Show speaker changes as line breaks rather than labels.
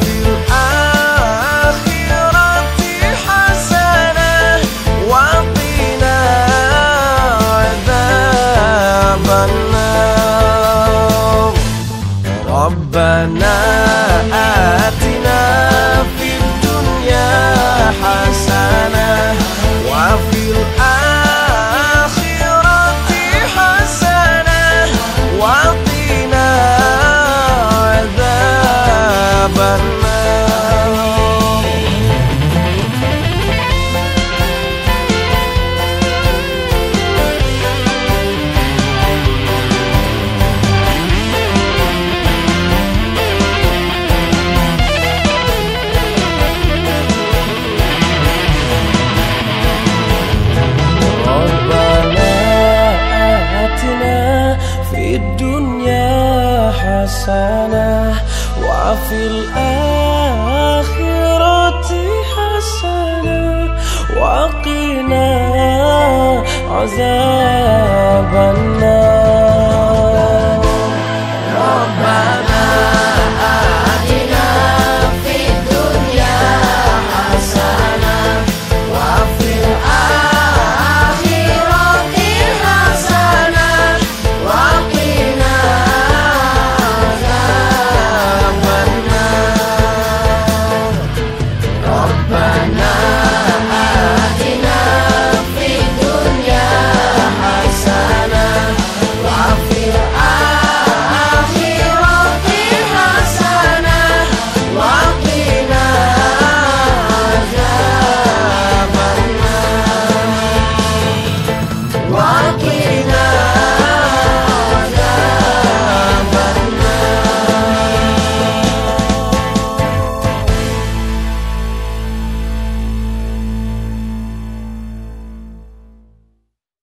Fil akhirati hasanah wa qina adzabannar ربنا آتنا في الدنيا حسنة في الدنيا حسنة وفي الآخرة حسنة وقنا عذاب النار.